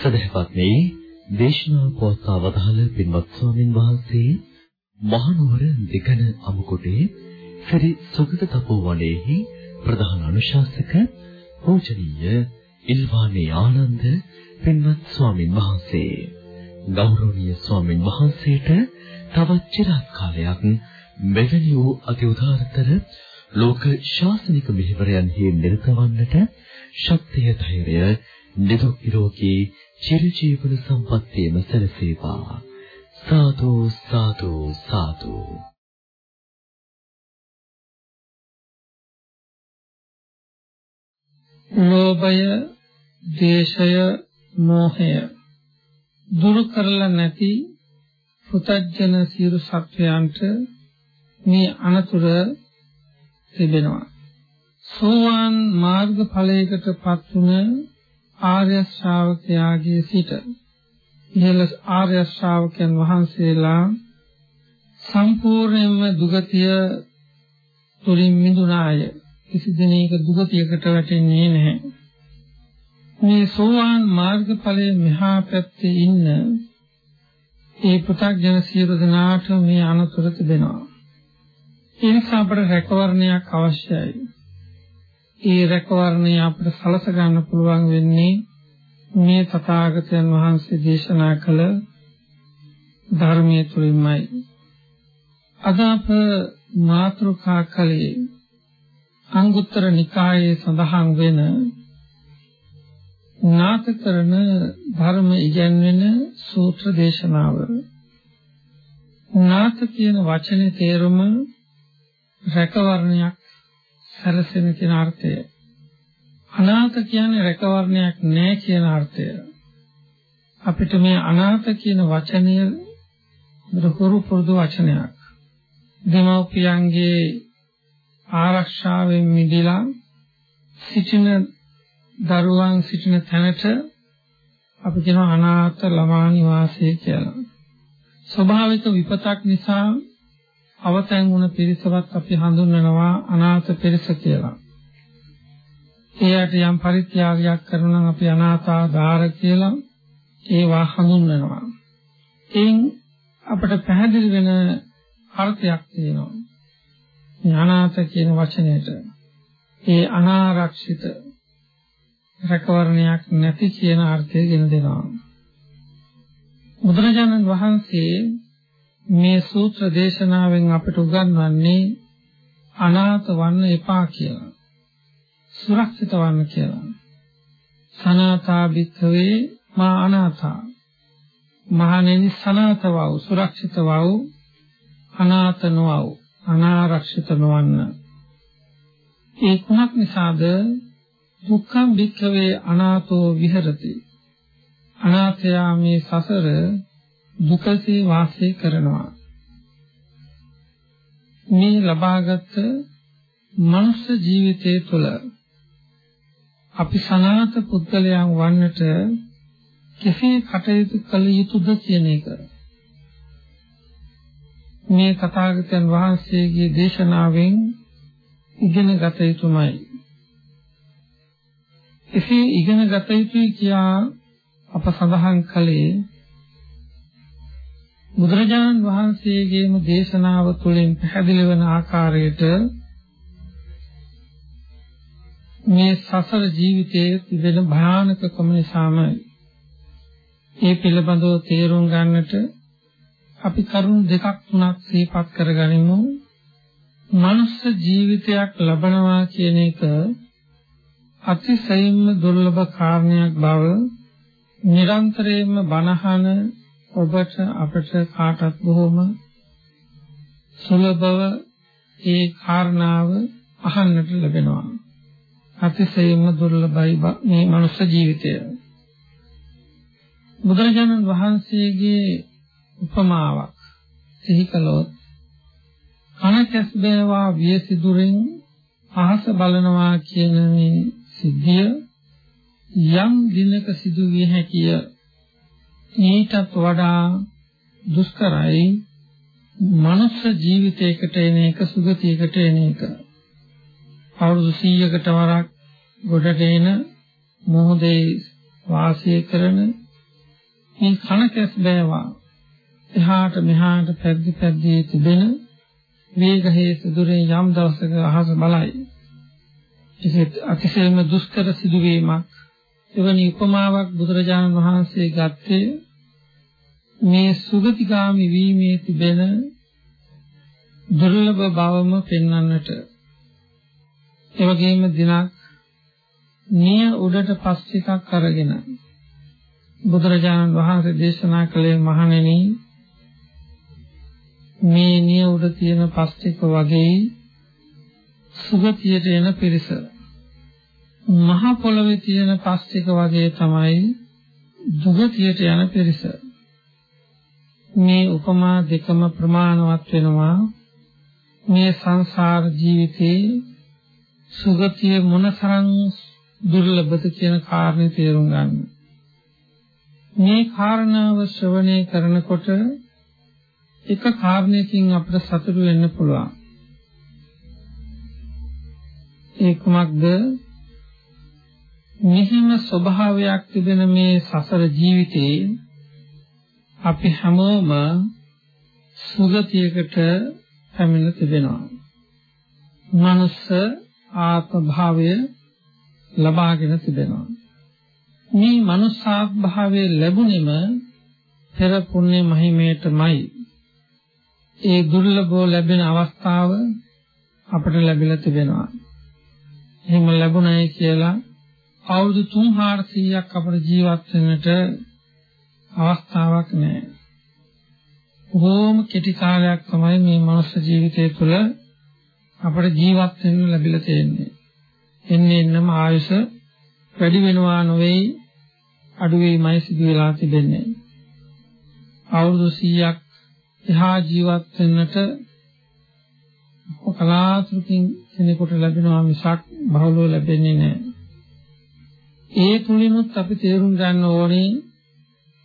සදහවත්නි දේශනා පොත්වවදාළ පින්වත් ස්වාමින් වහන්සේ මහනුවර දිගන අමුකොටේ ශ්‍රී සුගත තපෝවනයේහි ප්‍රධාන අනුශාසක පූජනීය ඉල්වානේ ආනන්ද පින්වත් ස්වාමින් වහන්සේ. ගෞරවනීය ස්වාමින් වහන්සේට තවත් চিරාත් කාලයක් මෙවැනි වූ අති උදාරතර ලෝක ශාසනික මෙහෙවරයන්හි නිරත වන්නට ශක්තිය ධෛර්යය නිදුක් නිරෝගී චිරජීවන සම්පන්නියම සැලසේවා. සාදු සාදු සාදු. ලෝභය දේශය මෝහය දුරු කරලා නැති පුතජන සියලු සත්වයන්ට මේ අනතුර තිබෙනවා. සෝවාන් මාර්ග ඵලයකටපත් වුණ ආර්ය ශ්‍රාවකයාගේ සිට ඉහළ ආර්ය ශ්‍රාවකයන් වහන්සේලා සම්පූර්ණයෙන්ම දුගතිය තුලින් මිදුණාය. කිසි දිනයක දුගතියකට වැටෙන්නේ නැහැ. මේ සෝවාන් මාර්ගඵලයේ මෙහා පැත්තේ ඉන්න ඒ පු탁ජන සියලු දෙනාට මේ අනුතර තිබෙනවා. ඒ නිසා අපට රැකවරණයක් අවශ්‍යයි. ඒ රැකවරණය අපිට සලස ගන්න පුළුවන් වෙන්නේ මේ තථාගතයන් වහන්සේ දේශනා කළ ධර්මයේ තුලින්මයි. අද අප මාතෘකා කලේ අංගුත්තර නිකායේ සඳහන් වෙන නාත කරන ධර්ම ඉගැන්වෙන සූත්‍ර දේශනාව. නාත කියන වචනේ තේරුම රැකවරණයක් සැලසෙන කියන අර්ථය. අනාථ කියන්නේ රැකවරණයක් නැහැ කියන අර්ථය. අපිට මේ අනාථ කියන වචනය දුරු පුරුදු වචනයක්. දෙමව්පියන්ගේ ආරක්ෂාවෙන් මිදලා සිටින දරුවන් සිටින තැනට අපි කියන අනාථ ළමා නිවාසය කියලා. ස්වභාවික විපතක් නිසා අවතැන් වුණ පිරිසවත් අපි හඳුන්වනවා අනාථ පිරිස කියලා. එයාට යම් පරිත්‍යාගයක් කරනවා නම් අපි අනාථාදාර කියලා ඒවා හඳුන්වනවා. එයින් අපට පැහැදිලි වෙන අර්ථයක් තියෙනවා. මේ අනාථ කියන වචනයට ඒ අනාරක්ෂිත රැකවරණයක් නැති කියන අර්ථය ගෙන දෙනවා. බුදුරජාණන් වහන්සේ මේ සූත්‍ර දේශනාවෙන් අපට උගන්වන්නේ අනාථ වන්න එපා කියලා. සුරක්ෂිත වන්න කියලා. සනාථා භික්ඛවේ මා අනාථා. මහණෙනි සනාථ වව් සුරක්ෂිත වව් අනාථ නොවව් අනාරක්ෂිත නොවන්න. ඒ කුමක් නිසාද දුක්ඛම් භික්ඛවේ අනාථෝ විහෙරති. අනාථයා මේ සසර දුකසේ වාසය කරනවා. මේ ලබාගත් මනුෂ්‍ය ජීවිතය තුළ අපි සනාත පුද්ගලයන් වන්නට කෙසේ කටයුතු කළ යුතුද කියන එක මේ තථාගතයන් වහන්සේගේ දේශනාවෙන් ඉගෙන ගත යුතුමයි. එසේ ඉගෙන ගත යුතුයි කියා අප සඳහන් කළේ බුදුරජාණන් වහන්සේගේම දේශනාව තුළින් පැහැදිලි වන ආකාරයට මේ සසර ජීවිතයේ තිබෙන භයානකකම නිසාම ඒ පිළිබඳව තේරුම් ගන්නට අපි කරුණු දෙකක් තුනක් සිහිපත් කරගනිමු. මනුෂ්‍ය ජීවිතයක් ලබනවා කියන එක අතිශයින්ම දුර්ලභ කාරණයක් බව නිරන්තරයෙන්ම බණහන ඔබට අපට කාටත් බොහොම සුලභව ඒ කාරණාව අහන්නට ලැබෙනවා. අතිශයින්ම දුර්ලභයි මේ මනුෂ්‍ය ජීවිතය. බුදුරජාණන් වහන්සේගේ උපමාවක්. සිහි කළොත් කන කැස් බෑවා වියසිදුරෙන් අහස බලනවා කියන මේ සිද්ධිය යම් දිනක සිදු විය හැකිය. ඊටත් වඩා දුෂ්කරයි මනුෂ්‍ය ජීවිතයකට එන එක සුගතියකට එන එක. අවුරුදු 100කට වරක් ගොඩට එන මොහොතේ වාසය කරන මේ කනකැස් බෑවා එහාට මෙහාට පැද්දි පැද්දී තිබෙන වේගයේ සුදුරේ යම් දවසක අහස බලයි. ඒකත් අතිශයම දුෂ්කර සිදුවීමක් එවැනි උපමාවක් බුදුරජාණන් වහන්සේ ගත්තේ මේ සුගතිගාමි වීමේ තිබෙන දුර්ලභ බවම පෙන්වන්නට. ඒ වගේම දිනක් නිය උඩට පස් ටිකක් අරගෙන බුදුරජාණන් වහන්සේ දේශනා කළේ මහණෙනි මේ නිය උඩ තියෙන පස් ටික වගේ සුගතියට එන පිරිස. මහ පොළවේ තියෙන පස් ටික වගේ තමයි දුගතියට යන පිරිස. මේ උපමා දෙකම ප්‍රමාණවත් වෙනවා. මේ සංසාර ජීවිතේ සුගතිය මොනතරම් දුර්ලභද කියන කාරණේ තේරුම් ගන්න. මේ කාරණාව ශ්‍රවණය කරනකොට එක කාරණයකින් අපිට සතුටු වෙන්න පුළුවන්. ඒ කුමක්ද? මෙහිම ස්වභාවයක් තිබෙන මේ සසර ජීවිතේ අපි හැමෝම සුගතියකට පැමිණ තිබෙනවා. මනුස්ස ආත්ම භාවය ලබාගෙන තිබෙනවා. මේ මනුස්සාත් භාවය ලැබුණෙම පෙර පුණ්‍ය මහිමේටමයි. ඒ දුර්ලභව ලැබෙන අවස්ථාව අපට ලැබිලා තිබෙනවා. එහෙම ලැබුණයි කියලා අවුරුදු 300ක් අපට ජීවත් වෙන්නට අවස්ථාවක් නැහැ. බොහෝම කෙටි කාලයක් තමයි මේ මනුස්ස ජීවිතය තුළ අපට ජීවත් වෙන්න ලැබිලා තියෙන්නේ. එන්නේ එන්නම ආයුෂ වැඩි වෙනවා නොවේ අඩු වෙයිමයි සිදු වෙලා තිබෙන්නේ. අවුරුදු 100ක් එහා ජීවත් වෙන්නට කලාතුරකින් කෙනෙකුට ලැබෙනවා මිසක් බහුලව ලැබෙන්නේ නැහැ. ඒ තුලිනුත් අපි තේරුම් ගන්න ඕනේ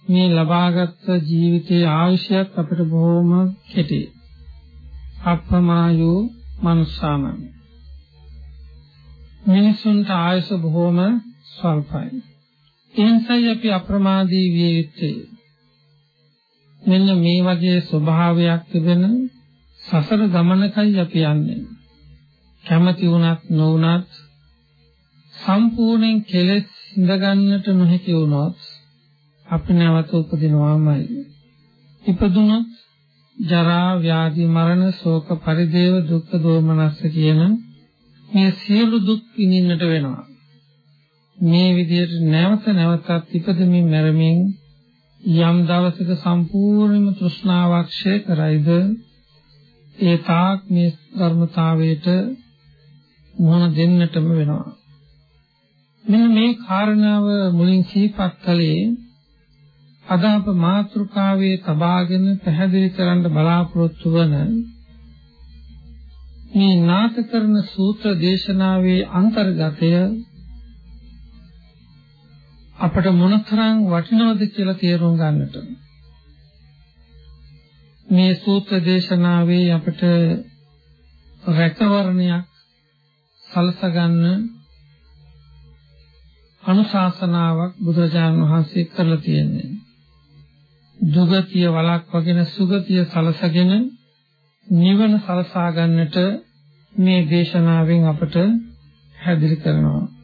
මේ ලබාගත් ජීවිතයේ ආයුෂයත් අපිට බොහොම කෙටි. අප්‍රමායෝ මනුස්සාමං. මිනිසුන්ට ආයුෂ බොහොම ස්වල්පයි. එනිසායි අපි අප්‍රමාදී විය යුත්තේ. මෙන්න මේ වගේ ස්වභාවයක් තිබෙන සසර ගමනකයි අපි යන්නේ. කැමති වුණත් නොවුණත් සම්පූර්ණයෙන් කෙලෙස් ඉඳගන්නට නොහැකි වුණොත් අපි නැවත උපදිනවාමයි. ඉපදුනොත් ජරා ව්‍යාධි මරණ ශෝක පරිදේව දුක්ඛ දෝමනස්ස කියන මේ සියලු දුක් විඳින්නට වෙනවා. මේ විදිහට නැවත නැවතත් ඉපදෙමින් මැරෙමින් යම් දවසක සම්පූර්ණම තෘෂ්ණාවක් ක්ෂය කරයිද ඒ තාක් මේ ධර්මතාවයට මොහොන දෙන්නටම වෙනවා. මෙන්න මේ කාරණාව මුලින් සිහිපත් කළේ අද අප මාතෘකාවේ තබාගෙන පැහැදිලි කරන්න බලාපොරොත්තු වන මේ නාටකරණ සූත්‍ර දේශනාවේ අන්තර්ගතය අපට මොනතරම් වටිනවද කියලා තේරුම් ගන්නට මේ සූත්‍ර දේශනාවේ අපට රැකවරණයක් සලස ගන්න අනුශාසනාවක් බුදුරජාණන් වහන්සේ කරලා තියෙන්නේ. දුගතිය වළක්වාගෙන සුගතිය සලසගෙන නිවන සලසා ගන්නට මේ දේශනාවෙන් අපට හැදිරි කරනවා.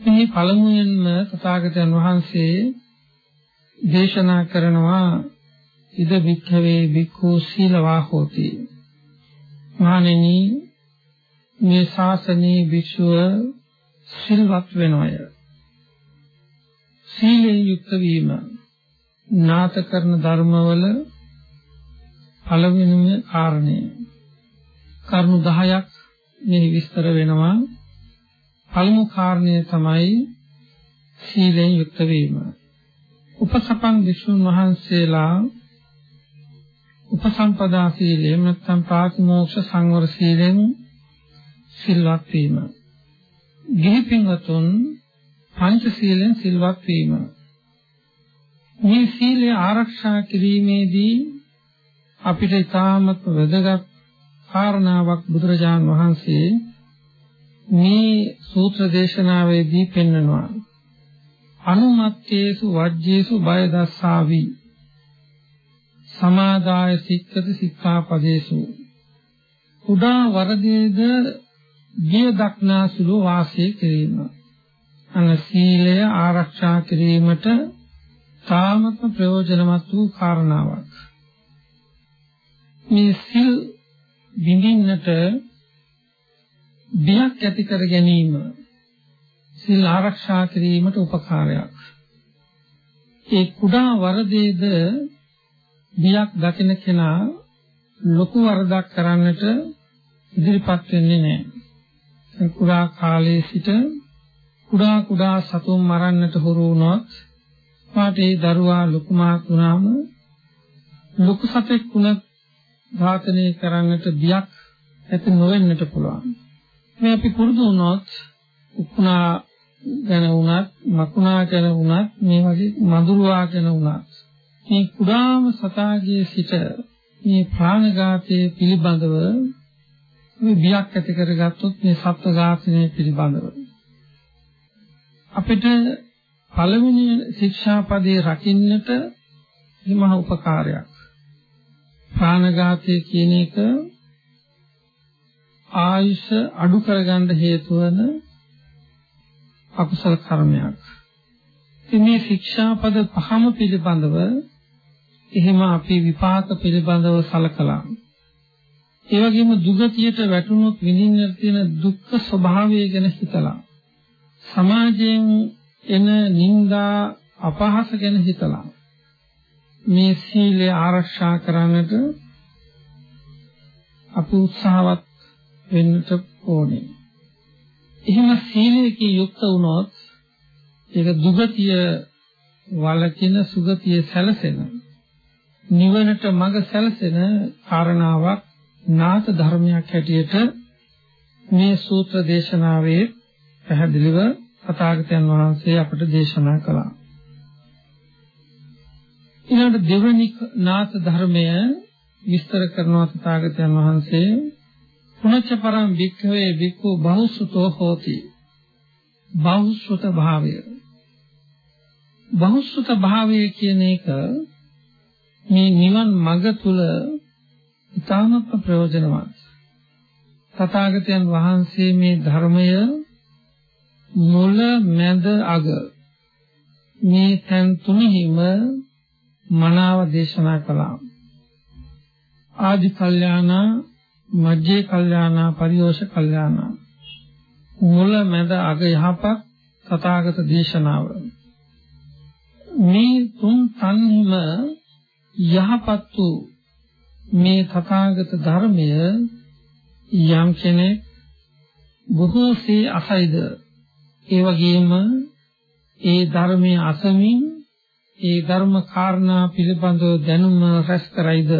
මේ පළමුවෙන්ම තථාගතයන් වහන්සේ දේශනා කරනවා ඉද වික්ඛවේ වික්ඛු සීලවා හෝති. මහණෙනි මේ ශාසනයේ භික්ෂුව සිල්වත් වෙනවය. සීලයෙන් යුක්ත වීම නාත කරන ධර්මවල පළවෙනිම කාරණය. කරුණු 10ක් මෙහි විස්තර වෙනවා. පළමු කාරණය තමයි සීලයෙන් යුක්ත වීම. උපසපන් විසුණු වහන්සේලා උපසම්පදා සීලයෙන් නැත්නම් ප්‍රාතිමෝක්ෂ සංවර සීලෙන් සිල්වත් වීම. ගිහි පින්වතුන් පංචශීලෙන් සිල්වත් වීම මේ සීලය ආරක්ෂා කිරීමේදී අපිට ඉතාමත් වැදගත් කාරණාවක් බුදුරජාන් වහන්සේ මේ සූත්‍ර දේශනාවේදී පෙන්වනවා. අනුමත්තේසු වජ්ජේසු බය දස්සාවි සමාදාය සික්කති සික්ඛාපදේසු. උදා වරදේද ගිය දක්නාසුළු වාසය කිරීම. අන සීලය ආරක්ෂා කිරීමට තාමත් ප්‍රයෝජනවත් වූ කාරණාවක්. මේ සිල් බිඳින්නට බියක් ඇති කර ගැනීම සිල් ආරක්ෂා කිරීමට උපකාරයක් ඒ කුඩා වරදේද බියක් දකින කෙනා ලොකු වරදක් කරන්නට ඉදිරිපත් වෙන්නේ නැහැ කුඩා කාලයේ සිට කුඩා කුඩා සතුන් මරන්නට හුරු වුණොත් පාටේ දරුවා ලොකුමාක් වුණාම ලොකු සතෙක් වුණත් ඝාතනය කරන්නට බියක් ඇති නොවෙන්නට පුළුවන්. මේ අපි පුරුදු වුණොත් උකුණා ගැන වුණත් මකුණා ගැන වුණත් මේ වගේ මඳුරුවා ගැන වුණත් මේ කුඩාම සතාගේ සිට මේ ප්‍රාණඝාතයේ පිළිබඳව මේ බියක් ඇති කරගත්තොත් මේ සත්ව ඝාතනය පිළිබඳව. අපිට පළවෙනි ශික්ෂාපදේ රකින්නට හිමහ උපකාරයක්. ප්‍රාණඝාතය කියන එක ආයුෂ අඩු කරගන්න හේතු වන අකුසල කර්මයක්. ඉතින් මේ ශික්ෂාපද පහම පිළිබඳව එහෙම අපි විපාක පිළිබඳව සලකලා ඒ වගේම දුගතියට වැටුණොත් විඳින්න තියෙන දුක්ඛ ස්වභාවය ගැන හිතලා සමාජයෙන් එන නිന്ദා අපහාස ගැන හිතලා මේ සීලය ආරක්ෂා කරන්නට අපි උත්සාහවත් වෙන්නට ඕනේ. එහෙම සීලයකින් යුක්ත වුණොත් ඒක දුගතිය වලකින සුගතිය සැලසෙන නිවනට මඟ සැලසෙන කාරණාවක් නාත ධර්මයක් හැටියට මේ සූත්‍ර දේශනාවේ පැහැදිලිව තථාගතයන් වහන්සේ අපට දේශනා කළා. ඊළඟ දෙවනි නාථ ධර්මය විස්තර කරනවා තථාගතයන් වහන්සේ පුනච්ච පරම් වික්ඛවේ වික්ඛු බහුසුතෝ හෝති. බහුසුත භාවය. බහුසුත භාවය කියන එක මේ නිවන් මඟ තුල ඉතාමත් ප්‍රයෝජනවත්. තථාගතයන් වහන්සේ මේ ධර්මය මුල මැද අග මේ තැන් තුනෙහිම මනාව දේශනා කළා. ආදි කල්යාණ, මජ්ජේ කල්යාණ, පරිෝෂ කල්යාණ. මුල මැද අග යහපත් තථාගත දේශනාව. මේ තුන් තන්හිම යහපත් වූ මේ තථාගත ධර්මය යම් කෙනෙක් බොහෝසේ අසයිද ඒ වගේම ඒ ධර්මයේ අසමින් ඒ ධර්ම කාරණා පිළිබඳව දැනුම රැස් කරයිද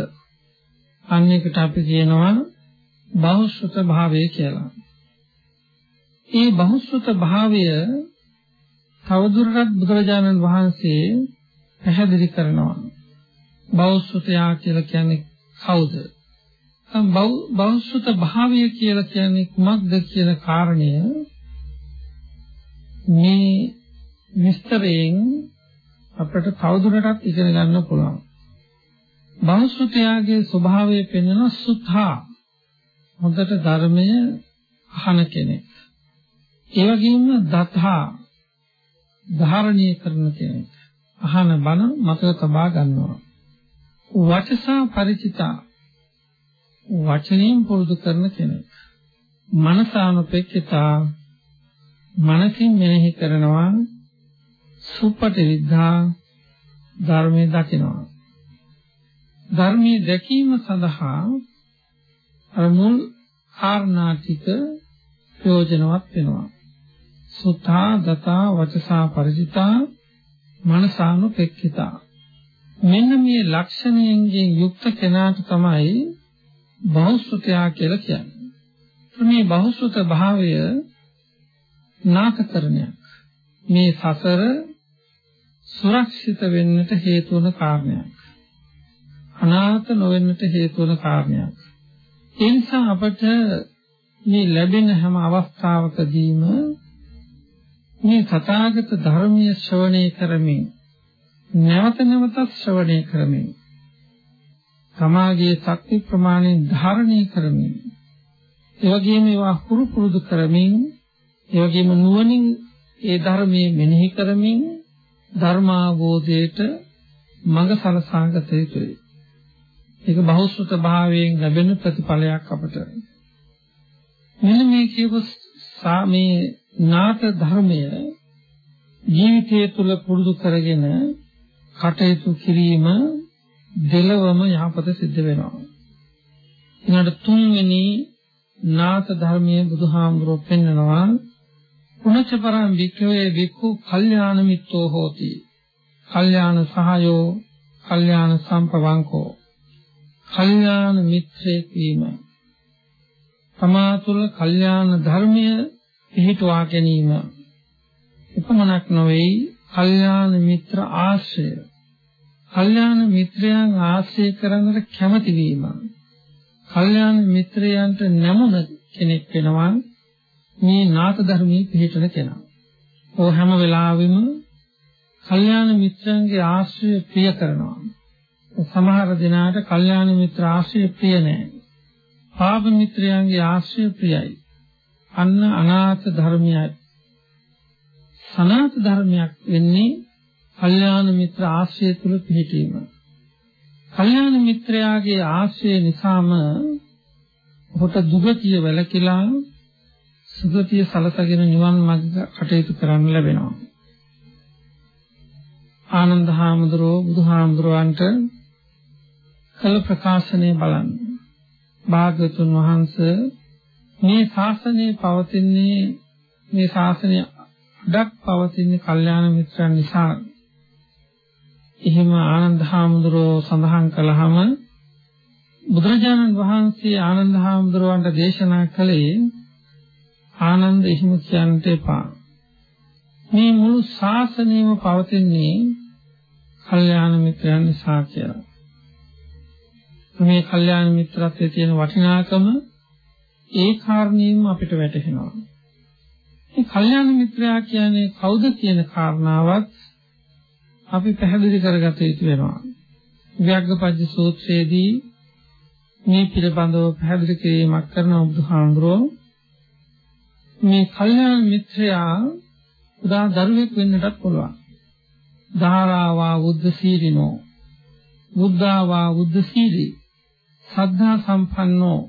අන්නේකට අපි කියනවා බහුශ්‍රත භාවය කියලා. ඒ බහුශ්‍රත භාවය තවදුරටත් බුදුරජාණන් වහන්සේ පැහැදිලි කරනවා. බහුශ්‍රතයා කියලා කියන්නේ කවුද? බහුශ්‍රත භාවය කියලා කියන්නේ කුමක්ද කියන කාරණය මේ විස්තරයෙන් අපිට තවදුරටත් ඉගෙන ගන්න පුළුවන්. බහුසුතයාගේ ස්වභාවය පෙන්වන සුද්ධා හොඳට ධර්මය අහන කෙනෙක්. ඒ වගේම දතා ධාරණීය කරන කෙනෙක්. අහන බණ මතක තබා ගන්නවා. වචසා ಪರಿචිතා වචනයෙන් පුරුදු කරන කෙනෙක්. මනසානුපෙක්ඛිතා මනසින් මෙනෙහි කරනවා සුප්පටි විද්ධා ධර්මයේ දකිනවා. ධර්මයේ දැකීම සඳහා අර මුල් කාරණා ටික ප්‍රයෝජනවත් වෙනවා. සුතා දතා වචසා ಪರಿචිතා මනසානුපෙක්ඛිතා මෙන්න මේ ලක්ෂණයෙන් යුක්ත කෙනාට තමයි බහුශ්‍රතයා කියලා කියන්නේ. මේ බහුශ්‍රත භාවය නාටකරණයක්. මේ සසර සුරක්ෂිත වෙන්නට හේතු වන කාරණයක්. අනාථ නොවෙන්නට හේතු වන කාරණයක්. ඒ නිසා අපට මේ ලැබෙන හැම අවස්ථාවකදීම මේ තථාගත ධර්මයේ ශ්‍රවණය කරමින් නැවත නැවතත් ශ්‍රවණය කරමින් සමාගයේ ශක්ති ප්‍රමාණය ධාරණය කරමින් ඒ වගේම ඒවා හුරු පුරුදු කරමින් ඒ වගේම නුවණින් ඒ ධර්මයේ මෙනෙහි කරමින් ධර්මාවබෝධයට මඟ සලසාගත යුතුයි. ඒක බහුශ්‍රත භාවයෙන් ලැබෙන ප්‍රතිඵලයක් අපට. මෙන්න මේ කියපු මේ නාත ධර්මය ජීවිතය තුළ පුරුදු කරගෙන කටයුතු කිරීම දෙලවම යහපත සිද්ධ වෙනවා. ඊළඟ තුන්වෙනි නාත ධර්මයේ බුදුහාමුදුරුවෝ පෙන්නනවා පුනච්ච පරම් වික්‍රේ වික්ඛු කල්යාණ මිත්‍රෝ හෝති. කල්යාණ සහයෝ කල්යාණ සම්පවංකෝ. කල්යාණ මිත්‍රයෙක් වීම. තමා තුළ කල්යාණ ධර්මය පිහිටුවා ගැනීම. එපමණක් නොවේ කල්යාණ මිත්‍ර ආශ්‍රය. කල්යාණ මිත්‍රයන් ආශ්‍රය කරන්නට කැමති වීම. කල්යාණ මිත්‍රයන්ට නැමුණ කෙනෙක් වෙනවා මේ නාත ධර්මයේ පිළිපෙළ කෙනා. ਉਹ හැම වෙලාවෙම කල්යාණ මිත්‍රයන්ගේ ආශ්‍රය ප්‍රිය කරනවා. සමහර දිනාට කල්යාණ මිත්‍ර ආශ්‍රය ප්‍රිය නැහැ. පාප මිත්‍රයන්ගේ ආශ්‍රය ප්‍රියයි. අන්න අනාථ ධර්මයයි. සනාත ධර්මයක් වෙන්නේ කල්යාණ මිත්‍ර ආශ්‍රය තුල පිහිටීම. කල්යාණ මිත්‍රයාගේ ආශ්‍රය නිසාම ඔහුට දුගතිය වැළකීලා සුගතිය සලසගෙන නිවන් මාර්ග කටයුතු කරන්න ලැබෙනවා. ආනන්ද හාමුදුරුවෝ බුදුහාමුදුරුවන්ට කළ ප්‍රකාශනය බලන්න. භාග්‍යතුන් වහන්සේ මේ ශාසනය පවතින්නේ මේ ශාසනය අඩක් පවතින්නේ කල්යාණ මිත්‍රයන් නිසා. එහෙම ආනන්ද හාමුදුරුවෝ සඳහන් කළාම බුදුරජාණන් වහන්සේ ආනන්ද හාමුදුරුවන්ට දේශනා කළේ ආනන්ද එහෙම කියන්නට එපා. මේ මුළු ශාසනයම පවතින්නේ කල්යාණ මිත්‍රයන් නිසා කියලා. මේ කල්යාණ මිත්‍රත්වයේ තියෙන වටිනාකම ඒ කාරණේම අපිට වැටහෙනවා. මේ කල්යාණ මිත්‍රයා කියන්නේ කවුද කියන කාරණාවත් අපි පැහැදිලි කරගත යුතු වෙනවා. ව්‍යග්ගපජ්ජ සූත්‍රයේදී මේ පිළිබඳව පැහැදිලි කිරීමක් කරන බුදුහාමුදුරුවෝ මේ කල්යාණ මිත්‍රයා උදා දරුවෙක් වෙන්නටත් පුළුවන්. ධාරාවා බුද්ධ සීලිනෝ බුද්ධාවා බුද්ධ සීලී සද්ධා සම්පන්නෝ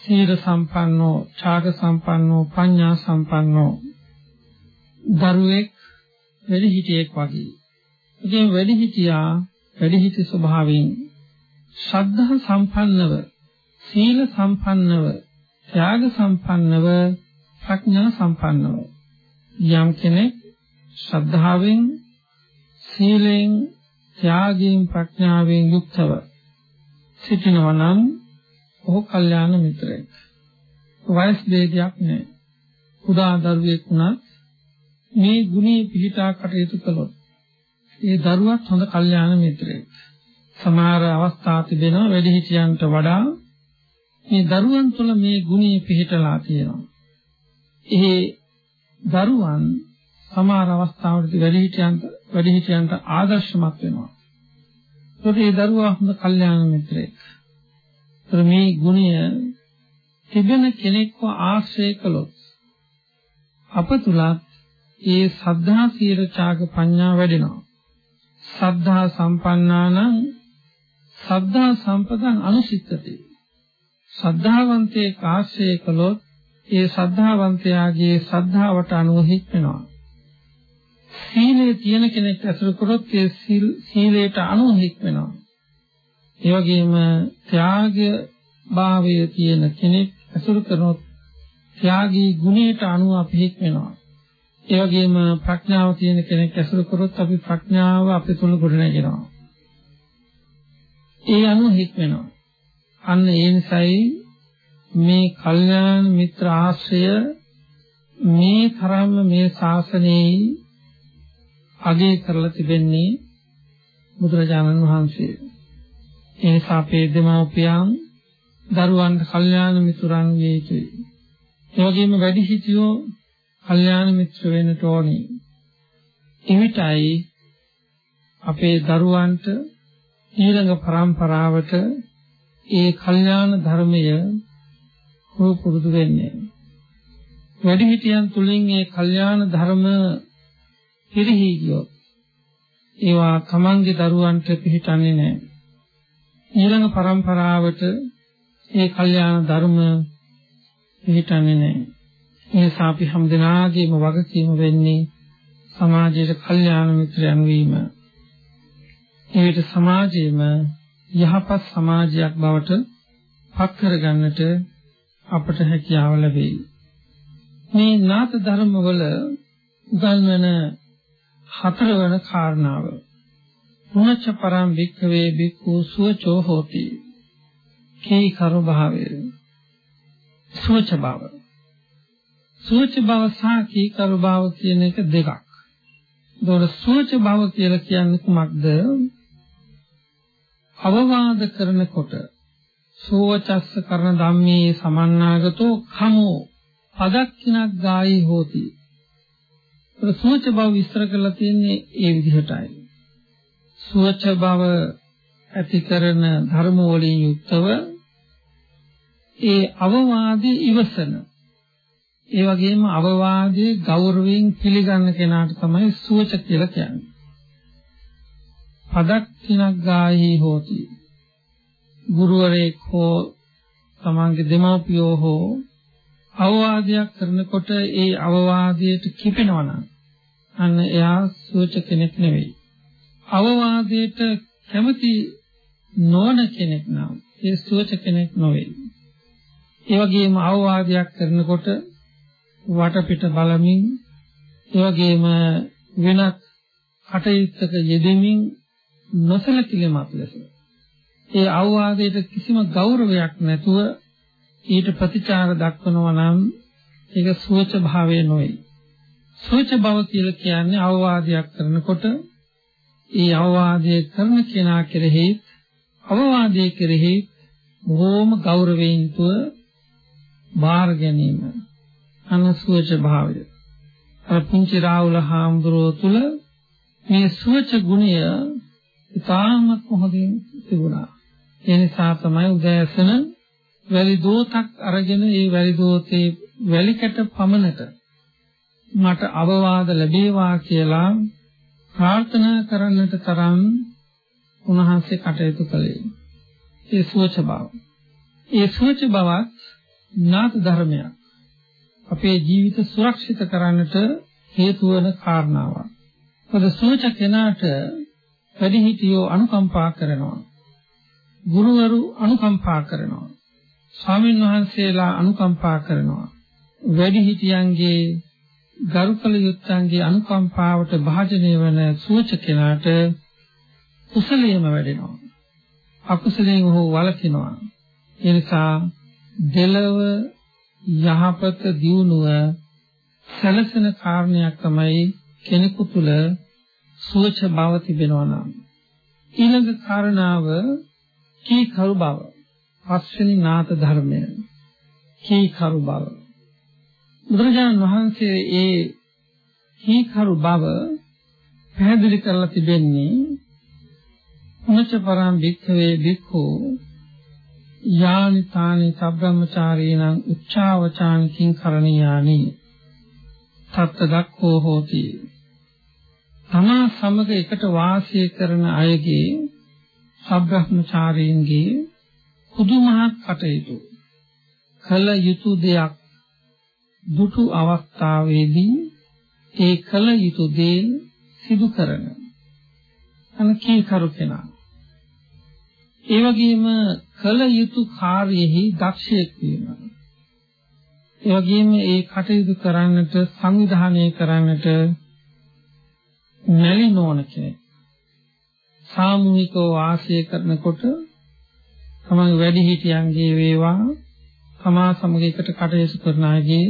සීල සම්පන්නෝ ඡාග සම්පන්නෝ පඤ්ඤා සම්පන්නෝ දරුවෙක් වැඩිහිටියෙක් වගේ. ඉතින් වැඩිහිටියා වැඩිහිටි ස්වභාවයෙන් ශ්‍රද්ධා සම්පන්නව සීල සම්පන්නව ත්‍යාග සම්පන්නව ප්‍රඥා සම්පන්නව යම් කෙනෙක් ශ්‍රද්ධාවෙන් සීලෙන් ත්‍යාගයෙන් ප්‍රඥාවෙන් යුක්තව සිටිනවා නම් ඔහු කල්යාණ මිත්‍රයෙක්. වයස් ભેදයක් නැහැ. කුඩා දරුවෙක් වුණත් මේ ගුණී පිහිටා කටයුතු කළොත් ඒ දරුවත් හොඳ කල්යාණ මිත්‍රයෙක්. සමහර අවස්ථා තිබෙනවා වැඩිහිටියන්ට වඩා මේ දරුවන් තුළ මේ ගුණී පිහිටලා තියෙනවා. ඒ දරුවන් සමහර අවස්ථාවලදී වැඩිහිටියන්ට වැඩිහිටියන්ට ආදර්ශමත් වෙනවා. ඒකට ඒ දරුවා හොඳ කල්යාණ මිත්‍රයෙක්. මේ ගුණය තිබෙන කෙනෙක්ව ආශ්‍රය කළොත් අප තුලත් ඒ සද්ධා සීල ඡාග පඤ්ඤා වැඩෙනවා. සද්ධා සම්පන්නානම් සද්ධා සම්පදං අනුසිතති. සද්ධාවන්තේ ආශ්‍රය කළොත් ඒ සද්ධාවන්තයාගේ ශ්‍රද්ධාවට අනුව හික්මනවා. සීලයේ තියෙන කෙනෙක් ඇසුරු කරොත් ඒ සීලයට අනුව හික්මනවා. ඒ වගේම ත්‍යාග භාවයේ තියෙන කෙනෙක් ඇසුරු කරනොත් ත්‍යාගී ගුණයට අනුව අපි හික්මනවා. ඒ වගේම ප්‍රඥාව තියෙන කෙනෙක් ඇසුරු කරොත් අපි ප්‍රඥාව අපේ තුල ගොඩනගෙනවා. ඒ අනුව හික්මනවා. අන්න ඒ නිසායි මේ කල්යාණ මිත්‍ර ආශ්‍රය මේ තරම්ම මේ ශාසනයේ අගය කරලා තිබෙන්නේ බුදුරජාණන් වහන්සේ. ඒ නිසා අපේ දෙමව්පියන් දරුවන්ට කල්යාණ මිතුරන් විය යුතුයි. ඒ වගේම වැඩිහිටියෝ කල්යාණ මිත්‍ර වෙන්නට ඕනේ. එවිටයි අපේ දරුවන්ට ඊළඟ પરම්පරාවට ඒ කල්යාණ ධර්මය පුරුදු වෙන්නේ. වැඩිහිටියන් තුලින් ඒ කල්යාණ ධර්ම පිරිහි ගියොත් ඒවා තමන්ගේ දරුවන්ට පිළිටන්නේ නැහැ. ඊළඟ પરම්පරාවට ඒ කල්යාණ ධර්ම පිළිටන්නේ නැහැ. ඒ නිසා අපි හැමදෙනාගේම වගකීම වෙන්නේ සමාජයේ කල්යාණ මිත්‍රයන් වීම. ඒ විට සමාජයේම යහපත් සමාජයක් බවට පත් කරගන්නට අපට හැකියාව ලැබෙයි. මේ නාත ධර්ම වල උගන්වන හතරවන කාරණාව පුනච්ච පරම් වික්ඛවේ බික්ඛු සුවචෝ හෝති කේ කරු භාවය සුවච භාව සුවච භාව සහ කේ කරු භාව කියන එක දෙකක්. ඒතකොට සුවච භාව කියලා කියන්නේ කුමක්ද? අවවාද කරනකොට සෝවචස්ස කරන ධම්මේ සමන්නාගතෝ කමෝ පදක්කිනක් ගායි හෝති. සුවච බව විස්තර කරලා තියෙන්නේ ඒ විදිහටයි. සුවච බව ඇති කරන ධර්ම වලින් යුක්තව ඒ අවවාදී ඉවසන ඒ වගේම අවවාදයේ ගෞරවයෙන් පිළිගන්න කෙනාට තමයි සුවච කියලා කියන්නේ. පදක්කිනක් ගායි හෝති. ගුරුවරයෙක් හෝ තමන්ගේ දෙමව්පියෝ හෝ අවවාදයක් කරනකොට ඒ අවවාදයට කිපෙනවා නම් අන්න එයා සුවච කෙනෙක් නෙවෙයි. අවවාදයට කැමති නොවන කෙනෙක් නම් ඒ සුවච කෙනෙක් නොවේ. ඒ වගේම අවවාදයක් කරනකොට වටපිට බලමින් ඒ වගේම වෙනත් කටයුත්තක යෙදෙමින් නොසලකිලිමත් ලෙස ඒ අවවාදයට කිසිම ගෞරවයක් නැතුව ඊට ප්‍රතිචාර දක්වනවා නම් ඒක සුවච භාවය නොවේ. සුවච භව කියලා කියන්නේ අවවාදයක් කරනකොට ඒ අවවාදය කරන කෙනා කෙරෙහි අවවාදයේ කෙරෙහි බොහෝම ගෞරවයෙන් යුතුව බාර ගැනීම අනසුවච භාවය. අර පුංචි රාහුල හාමුදුරුවෝ තුල මේ සුවච ගුණය ඉතාමත් මොහොතින් තිබුණා. ඒ නිසා තමයි උදෑසන වැලි දෝතක් අරගෙන ඒ වැලි දෝතේ වැලිකට පමණට මට අවවාද ලැබේවා කියලා ප්‍රාර්ථනා කරන්නට තරම් උන්වහන්සේ කටයුතු කළේ. ඒ සුවච බව. ඒ සුවච බවත් නාත ධර්මයක්. අපේ ජීවිත සුරක්ෂිත කරන්නට හේතු වන කාරණාවක්. මොකද සුවච කෙනාට වැඩිහිටියෝ අනුකම්පා කරනවා. ගුරුවරු අනුකම්පා කරනවා. ස්වාමීන් වහන්සේලා අනුකම්පා කරනවා. වැඩිහිටියන්ගේ ගරුකල යුත්තන්ගේ අනුකම්පාවට භාජනය වන සුවච කෙනාට කුසලයේම වැඩෙනවා. අකුසලයෙන් හෝ වළකිනවා. ඒ නිසා දෙලව යහපත දියුණුව සැලසෙන කාරණයක් තමයි කෙනෙකු තුළ සුවච බව තිබෙනවා නම් ඊළඟ කාරණාව කී කරු බව පස්වෙනි නාත ධර්මය කී කරු බව බුදුරජාණන් වහන්සේ ඒ කී කරු බව පැහැදිලි කරලා තිබෙන්නේ උනච පරම් භික්ඛවේ භික්ඛු යානි තානි සබ්‍රහ්මචාරීණං උච්චාවචාන් කිං කරණියානි තත්ත දක්ඛෝ හෝති. තමා සමග එකට වාසය කරන අයගේ සබ්‍රහ්මචාරීන්ගේ පුදුමහත් කටයුතු කළ යුතු දෙයක් දුටු අවස්ථාවේදී ඒ කළ යුතු දේ සිදු කරන අනකී කරු කෙනා. ඒ වගේම කළ යුතු කාර්යෙහි දක්ෂයෙක් වීම. ඒ වගේම ඒ කටයුතු කරන්නට සංවිධානය කරන්නට නැලි නොවන කෙනෙක්. සාමූහිකව වාසය කරනකොට තමන් වැඩි හිටියන්ගේ වේවා තමා සමග එකට කටයුතු කරන අයගේ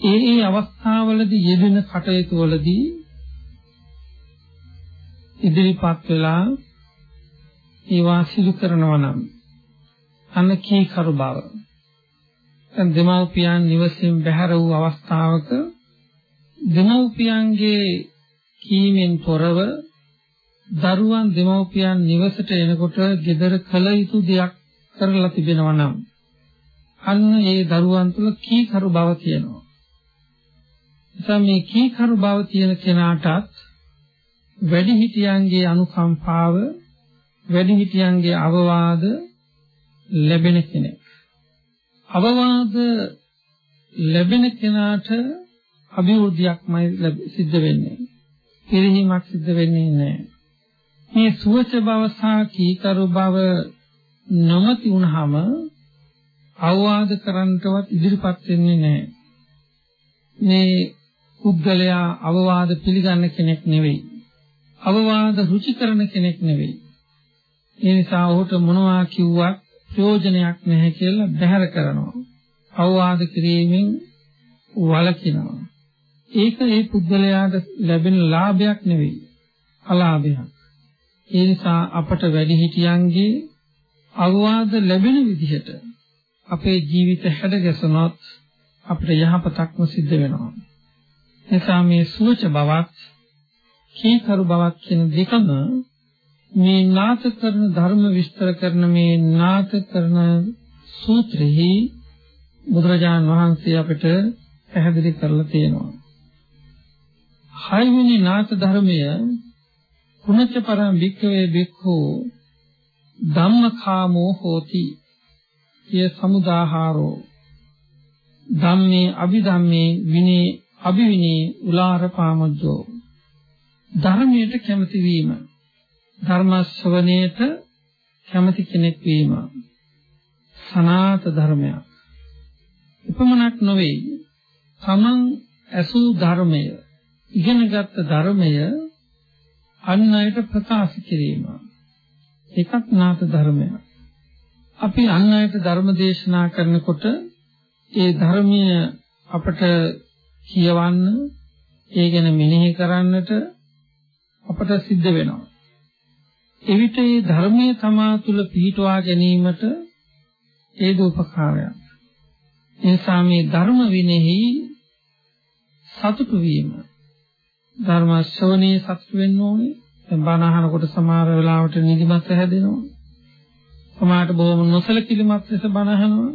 ඒ ඒ අවස්ථාවලදී යෙදෙන කටයුතු වලදී ඉදිරිපත් වෙලා ඒවා සිදු කරනවා නම් අන්න කී කරු බව. දැන් දෙමව්පියන් නිවසින් බැහැර වූ අවස්ථාවක දෙමව්පියන්ගේ කීමෙන් තොරව දරුවන් දෙමව්පියන් නිවසට එනකොට gedara කල යුතු දෙයක් කරලා තිබෙනවා නම් අන්න ඒ දරුවන් තුල කීකරු බව තියෙනවා. එතන මේ කීකරු බව තියෙන කෙනාටත් වැඩිහිටියන්ගේ අනුකම්පාව වැඩිහිටියන්ගේ අවවාද ලැබෙන කෙනෙක්. අවවාද ලැබෙන කෙනාට අභිවෘද්ධියක්මයි සිද්ධ වෙන්නේ. පිරිහීමක් සිද්ධ වෙන්නේ නැහැ. මේ සුවච බව සහ කීකරු බව නොමැති වුනහම අවවාද කරන්නටවත් ඉදිරිපත් වෙන්නේ නැහැ. මේ පුද්ගලයා අවවාද පිළිගන්න කෙනෙක් නෙවෙයි. අවවාද රුචි කරන කෙනෙක් නෙවෙයි. ඒ නිසා ඔහුට මොනවා කිව්වත් ප්‍රයෝජනයක් නැහැ කියලා බැහැර කරනවා. අවවාද කිරීමෙන් වළකිනවා. ඒක ඒ පුද්ගලයාට ලැබෙන ලාභයක් නෙවෙයි. අලාභයක්. ඒ නිසා අපට වැඩිහිටියන්ගේ අවවාද ලැබෙන විදිහට අපේ ජීවිත හැඩගැසුනොත් අපිට යහපතක්ම සිද්ධ වෙනවා. එසා මේ සුවච බවත් කීකරු බවක් කියන දෙකම මේ නාත කරන ධර්ම විස්තර කරන මේ නාත කරන සූත්‍රෙහි බුදුරජාන් වහන්සේ අපිට පැහැදිලි කරලා තියෙනවා. හයවෙනි නාත ධර්මය පුනච්ච පරම් වික්ඛවේ වික්ඛෝ ධම්මකාමෝ හෝති ය සමුදාහාරෝ ධම්මේ අභිධම්මේ විනේ අභිවිනේ උලාර පාමොජ්ජෝ ධර්මයට කැමති වීම. ධර්ම ශ්‍රවණයට කැමති කෙනෙක් වීම. සනාත ධර්මයක්. උපමනක් නොවේ. තමන් ඇසූ ධර්මය ඉගෙනගත් ධර්මය අන් අයට ප්‍රකාශ කිරීම. ඒකත් නාත ධර්මයක්. අපි අන් අයට ධර්ම දේශනා කරනකොට ඒ ධර්මය අපට කියවන්න ඒ ගැන මෙනෙහි කරන්නට අපට සිද්ධ වෙනවා. එවිට මේ ධර්මයේ තමා තුළ පිහිටුවා ගැනීමට ඒ දෝපකාරයක්. එනිසා මේ ධර්ම විනෙහි සතුටු වීම ධර්ම ශ්‍රවණේ සතුටු වෙන්න ඕනේ. දැන් බණ අහනකොට සමහර වෙලාවට නිදිමත හැදෙනවා. සමහරට බොහොම නොසලකිලිමත් ලෙස බණ අහනවා.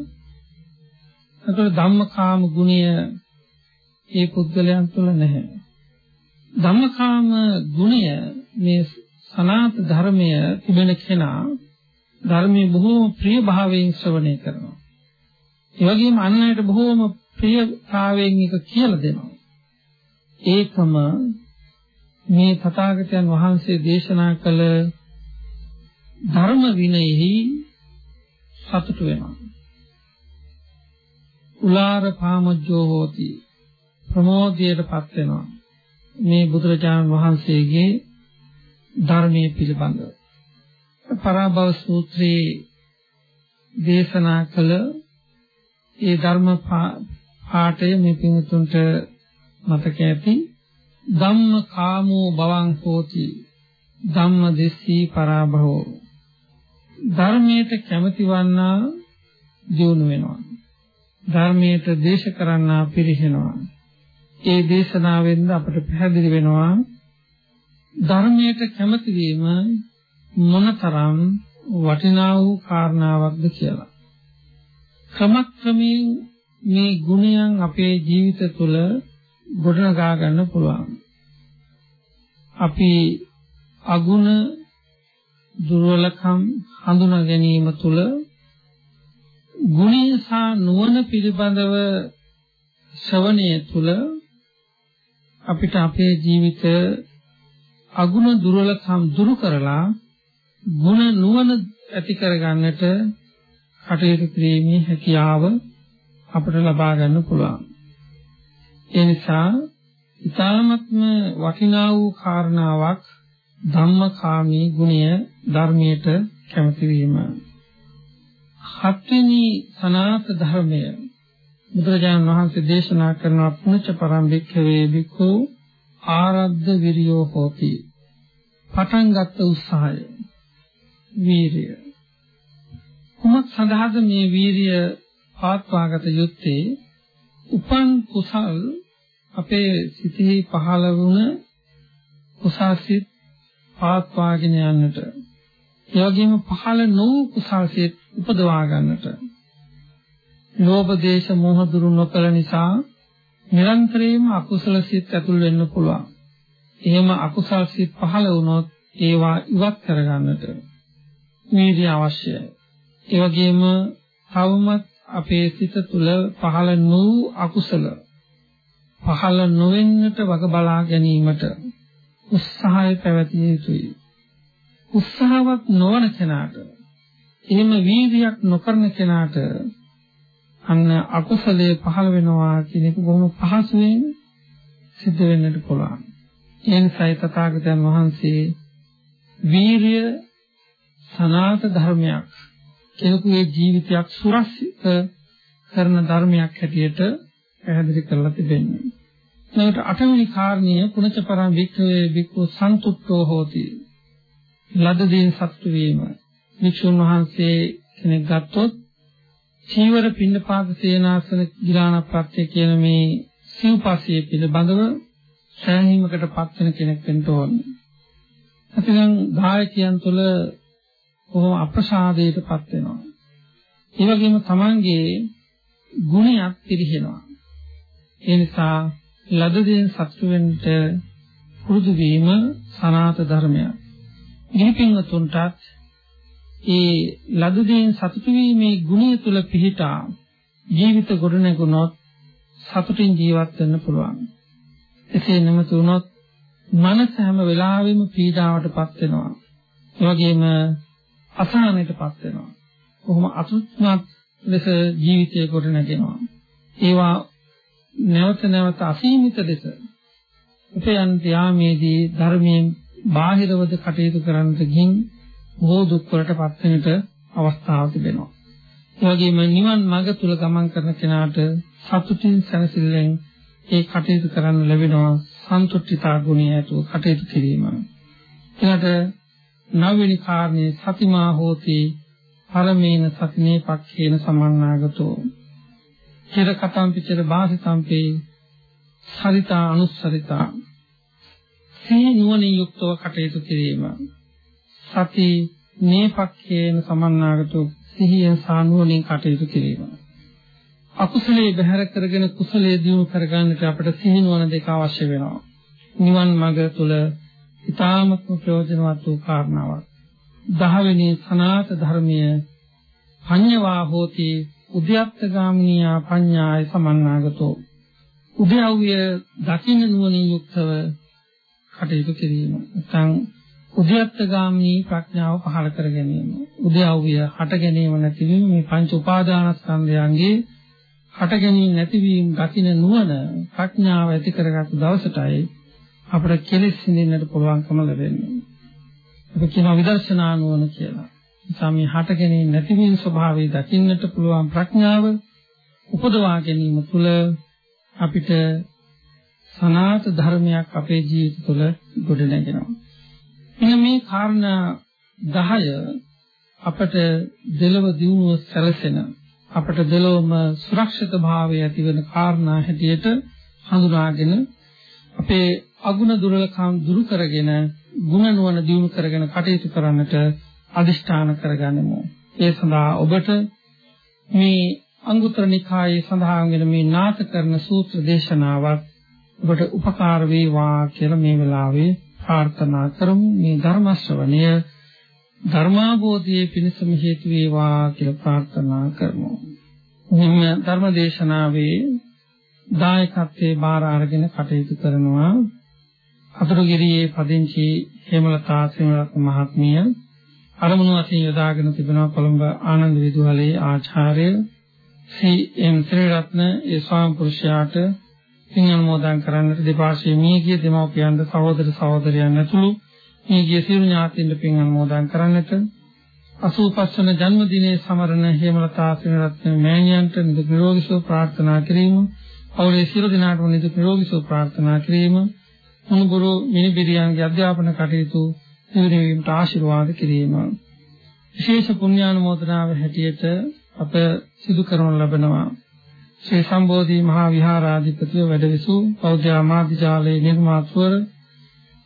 ඒතකොට ධම්මකාම ගුණය ඒ පුද්ගලයන් තුළ නැහැ. ධම්මකාම ගුණය මේ සනාත ධර්මය තිබෙන කෙනා ධර්මයේ බොහෝම ප්‍රිය භාවයෙන් ශ්‍රවණය කරනවා. ඒ වගේම අන් අයට බොහෝම ප්‍රියතාවයෙන් එක කියලා දෙනවා. ඒකම මේ තථාගතයන් වහන්සේ දේශනා කළ ධර්ම විනයෙහි සතුට වෙනවා. උලාර පාමජ්ජෝ හෝති ප්‍රමෝදයටපත් වෙනවා. මේ බුදුරජාණන් වහන්සේගේ ධර්මයේ පිළිබඳව. පරාභව සූත්‍රයේ දේශනා කළ ඒ ධර්ම පාඨය මේ පින්තුන්ට මතක ඇති. ධම්ම කාමෝ භවං හෝති. ධම්ම දෙස්සී පරාභවෝ. ධර්මයට කැමති වන්නා දියුණු වෙනවා. ධර්මයට දේශ කරන්නා පිරිහෙනවා. ඒ දේශනාවෙන්ද අපට පැහැදිලි වෙනවා ධර්මයට කැමති වීම මොනතරම් වටිනා වූ කාරණාවක්ද කියලා. ක්‍රමක්‍රමයෙන් මේ ගුණයන් අපේ ජීවිත තුළ ගොඩනගා ගන්න පුළුවන්. අපි අගුණ දුර්වලකම් හඳුනා ගැනීම තුළ ගුණය සහ නුවණ පිළිබඳව ශ්‍රවණය තුළ අපිට අපේ ජීවිත අගුණ දුර්වලකම් දුරු කරලා ගුණ නුවණ ඇති කරගන්නට කටයුතු කිරීමේ හැකියාව අපට ලබා ගන්න පුළුවන්. ඒ නිසා ඊ타ත්ම වටිනා වූ කාරණාවක් ධම්මකාමී ගුණය ධර්මයට කැමති වීම. හත්වෙනි සනාත ධර්මය බුදුරජාණන් වහන්සේ දේශනා කරන පුණ්‍ය පරම් වික්ඛවේ වික්ඛු ආරද්ධ විරියෝ හෝති. පටන් ගත්ත උත්සාහය වීරිය. කුමක් සඳහාද මේ වීරිය පාත්වාගත යුත්තේ? උපන් කුසල් අපේ සිතෙහි පහළ වුණ කුසාසිත පාත්වාගෙන යන්නට ඒ වගේම පහළ නොවු කුසල්සිත උපදවා ගන්නට ලෝභ දේශ මොහ දුරු නොකළ නිසා නිරන්තරයෙන්ම අකුසල සිත් ඇතුල් වෙන්න පුළුවන්. එහෙම අකුසල් සිත් පහළ වුණොත් ඒවා ඉවත් කරගන්නට වීර්ය අවශ්‍යයි. ඒ වගේම තවමත් අපේ සිත තුළ පහළ නොවු අකුසල පහළ නොවෙන්නට වග බලා ගැනීමට උත්සාහය පැවතිය යුතුයි. උත්සාහවත් නොවන කෙනාට එහෙම වීර්යයක් නොකරන කෙනාට අන්න අකුසලයේ පහළ වෙනවා කියන එක බොහොම පහසුවෙන් සිද්ධ වෙන්නට පුළුවන්. ඒ නිසායි තථාගතයන් වහන්සේ වීරිය සනාත ධර්මයක් කෙනෙකුගේ ජීවිතයක් සුරක්ෂිත කරන ධර්මයක් හැටියට පැහැදිලි කරලා තිබෙනවා. ඊට අටවෙනි කාරණය පුණජ පරම් වික්ඛවේ වික්ඛු සන්තුට්ඨෝ හෝති. ලද දේන් සතුටු වීම. වික්ෂුන් වහන්සේ කෙනෙක් ගත්තොත් චීවර පින්නපාත සේනාසන ගිලාන ප්‍රත්‍ය කියන මේ සිව්පස්සිය පිළිබඳව සෑහීමකට පත් වෙන කෙනෙක් වෙන්න ඕනේ. අතිනම් ගායකයන් තුළ කොහොම අප්‍රසාදයටපත් වෙනවා. ඒ වගේම තමන්ගේ ගුණයක් පිරිහෙනවා. ඒ නිසා ලද දෙයින් සතුට වෙන්න පුරුදු වීම සනාත ධර්මයක්. ගිහිපින්වතුන්ටත් ඒ ලද දෙයින් සතුටු වීමේ ගුණය තුල පිහිටා ජීවිත ගොඩනැගුණොත් සතුටින් ජීවත් වෙන්න පුළුවන්. එසේ නැමතු වුණොත් මනස හැම වෙලාවෙම පීඩාවටපත් වෙනවා. ඒ වගේම අසහනයටපත් වෙනවා. කොහොම අසුත්මත් ලෙස ජීවිතය ගොඩනගෙනවා. ඒවා නැවත නැවත අසීමිත ලෙස උපයන් ත්‍යාමේදී ධර්මයෙන් බාහිරවද කටයුතු කරන්නට ගින් බොහෝ දුක් වලටපත් වෙන්නට අවස්ථාවක් තිබෙනවා. ඒ වගේම නිවන් මඟ තුල ගමන් කරන කෙනාට සතුටින් සැනසෙල්ලෙන් ඒ කටයුතු කරන්න ලැබෙනවා සන්තුෂ්ඨිතා ගුණය ඇතුව කටයුතු කිරීම. ඊළඟට නවවෙනි කාරණේ සතිමා හෝති පරමේන සතිනේ පක්ඛේන සමන්නාගතෝ. චිර කතම්පි චිර බාසිතම්පි සරිතා අනුස්සරිතා සිහි නුවණින් යුක්තව කටයුතු කිරීම. සති නේපක්ඛේන සමන්නාගතෝ සිහිය සානුවණින් කටයුතු කිරීම. අකුසලයේ බැහැර කරගෙන කුසලයේ දියුණු කරගන්නට අපට සිහිනුවන දෙක අවශ්‍ය වෙනවා. නිවන් මඟ තුල ඊ타මත්ම ප්‍රයෝජනවත් වූ කාරණාවක්. දහවෙනි සනාත ධර්මීය පඤ්ඤවා හෝති උද්‍යප්ත ගාමිනියා පඤ්ඤාය සමන්නාගතෝ. උද්‍යව්‍ය දකින්න නුවණින් යුක්තව කටයුතු කිරීම. නැත්නම් උද්‍යප්ත ගාමිනී ප්‍රඥාව පහළ කර ගැනීම. උද්‍යව්‍ය හට ගැනීම නැතිවීම මේ පංච උපාදානස්කන්ධයන්ගේ හට ගැනීම නැතිවීම දකින්න නුවණ ප්‍රඥාව ඇති කරගත් දවසටයි අපිට කෙලෙස් සිඳින්නට පුළුවන්කම ලැබෙන්නේ. අපි කියනවා විදර්ශනා නුවණ කියලා. සමී හට ගැනීම නැතිවීම ස්වභාවය දකින්නට පුළුවන් ප්‍රඥාව උපදවා ගැනීම තුළ අපිට සනාත ධර්මයක් අපේ ජීවිත තුළ ගොඩනැගෙනවා. එන්න මේ කාරණා 10 අපට දෙලව දියුණුව සැලසෙන අපට දෙලොවම සුරක්ෂිත භාවය ඇති වෙන කාරණා හැටියට හඳුනාගෙන අපේ අගුණ දුර්වලකම් දුරු කරගෙන ගුණ නුවණ දියුණු කරගෙන කටයුතු කරන්නට අදිෂ්ඨාන කරගනිමු. ඒ සඳහා ඔබට මේ අංගුත්තර නිකායේ සඳහන් වෙන මේ නාථ කරන සූත්‍ර දේශනාවක් ඔබට උපකාර වේවා කියලා මේ වෙලාවේ ප්‍රාර්ථනා කරමු. මේ ධර්ම ශ්‍රවණය ධර්මාභෝධයේ පිණසම හේතු වේවා කියලා ප්‍රාර්ථනා කරමු. මෙන්න ධර්ම දේශනාවේ දායකත්වයේ බාර අරගෙන කටයුතු කරනවා අතුරුගිරියේ පදිංචි හේමලතා සිමලත් මහත්මිය අරමුණු වශයෙන් යොදාගෙන තිබෙනවා කොළඹ ආනන්ද විදුහලේ ආචාර්ය සී එම් ත්‍රිරත්න ඒ ස්වාම පුරුෂයාට පින් අනුමෝදන් කරන්නට දෙපාර්ශ්වයේ මියගිය දෙමව්පියන්ට සහෝදර සහෝදරයන් ඇතුළු මියගිය සියලු ඥාතීන්ට පින් අනුමෝදන් කරන්නට 85 වන ජන්මදිනයේ සමරන හේමලතා ශ්‍රීරත්න මෑණියන්ට නිදුක් නිරෝගී සුව ප්‍රාර්ථනා කිරීම. පවුලේ සියලු දෙනාටම නිදුක් නිරෝගී සුව ප්‍රාර්ථනා කිරීම. මුණුබුරු මිනිබිරියන්ගේ අධ්‍යාපන කටයුතු නිරවීමට ආශිර්වාද කිරීම. විශේෂ පුණ්‍යානුමෝදනාව හැටියට අප සිදු කරනු ලබනවා. ශ්‍රී සම්බෝධි මහා විහාරාධිපතිව වැඩවිසූ බෞද්ධ ආමාත්‍යාලයේ නිර්මාතෘවර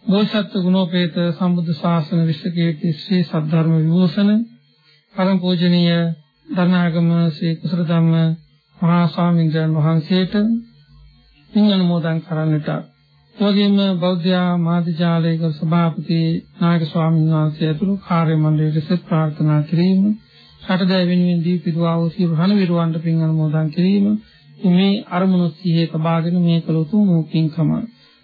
බෝසත් ගුණෝපේත සම්බුද්ධ ශාසන විශ්වකීර්ති ශ්‍රී සද්ධර්ම විභූෂණ පරම පූජනීය ධර්මාගම ශ්‍රී කුසල ධම්ම මහා ස්වාමීන් වහන්සේට පින් අනුමෝදන් කරන්නට. එවැගේම බෞද්ධ ආමාත්‍යාලයක සභාපති නායක ස්වාමීන් වහන්සේ ඇතුළු කාර්ය මණ්ඩලයට සෙත් ප්‍රාර්ථනා කිරීම රටදෑ වෙනුවෙන් දී පිටුවා වූ සියලු රණවිරුවන්ට පින් අනුමෝදන් කිරීම. මේ අරමුණු සිහියේ තබාගෙන මේ කළ උතුම් පින්කම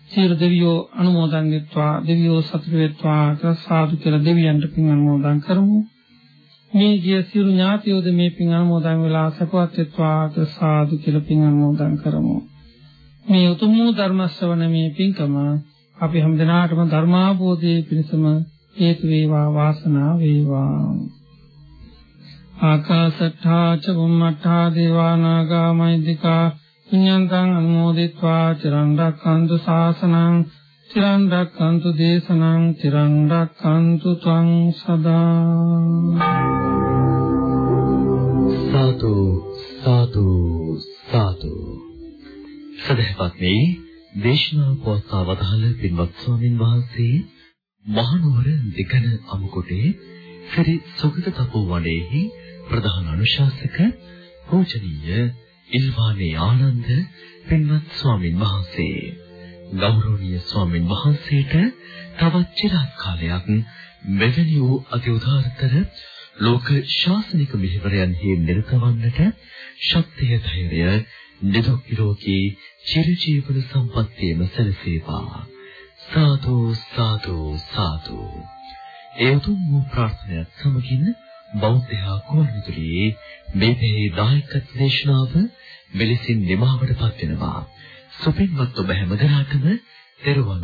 සියලු දෙවියෝ අනුමෝදන් වෙත්වා දෙවියෝ සතුටු වෙත්වා සාදු කියලා දෙවියන්ට පින් අනුමෝදන් කරමු. මේ ගිය සියලු ඥාතියෝද මේ පින් අනුමෝදන් වෙලා සපවත් වෙත්වා සාදු කියලා පින් අනුමෝදන් කරමු. මේ උතුම් වූ ධර්ම ශ්‍රවණ මේ පින්කම අපි හැමදෙනාටම ධර්මාභෝධයේ පිණසම හේතු වේවා වාසනාව වේවා. ආකාසට්ඨා ච බුම්මට්ඨා දේවා නාග මෛද්దికා පුඤ්ඤන්තං අනුමෝදිත्वा චිරන් රැක්කන්තු ශාසනං චිරන් රැක්කන්තු දේශනං චිරන් රැක්කන්තු ත්වං සදා. සාදු සාදු සාදු. සදහවත්නි දේශනා පොත්ව වදාළ පින්වත් ස්වාමින් වහන්සේ මහනුවර දෙකන අමුකොටේ ශ්‍රී සුගත තපෝ වනයේහි ප්‍රධාන අනුශාසක පූජනීය ඉල්වානේ ආනන්ද පින්වත් ස්වාමින් වහන්සේ. ගෞරවනීය ස්වාමින් වහන්සේට තවත් চিරාත් කාලයක් මෙවැනි වූ අති උදාරතර ලෝක ශාසනික මෙහෙවරයන්හි නිරතවන්නට ශක්තිය ධෛර්යය නිදුක් නිරෝගී චිරජීවන සම්පන්නියම සැලසේවා. සාදු සාදු සාදු. ඒ උතුම් වූ ප්‍රාර්ථනාවක් සමගින් බෞද්ධ කුවන්විදුලියේ මේ මේ දායක දේශනාව මෙලෙසින් නිමාවට පත් වෙනවා. සුපින්වත් ඔබ හැමදෙනාටම දරුවන්